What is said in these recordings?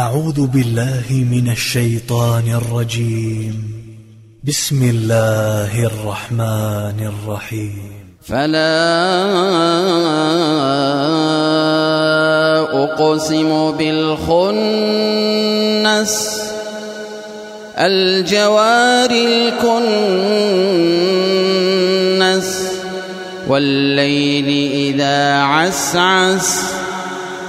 أعوذ بالله من الشيطان الرجيم. بسم الله الرحمن الرحيم. فلا أقسم بالخنس. الجوار الكنس. والليل إذا عسعس.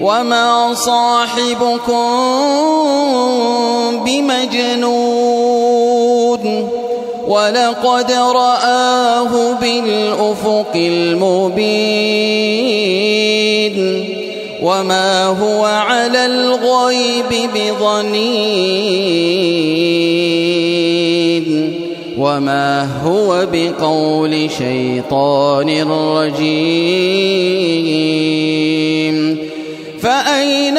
وما صاحبكم بمجنون ولقد رآه بالأفق المبين وما هو على الغيب بضنين وما هو بقول شيطان رجيم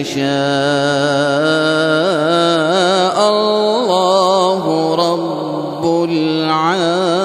يشاء الله رب العالمين.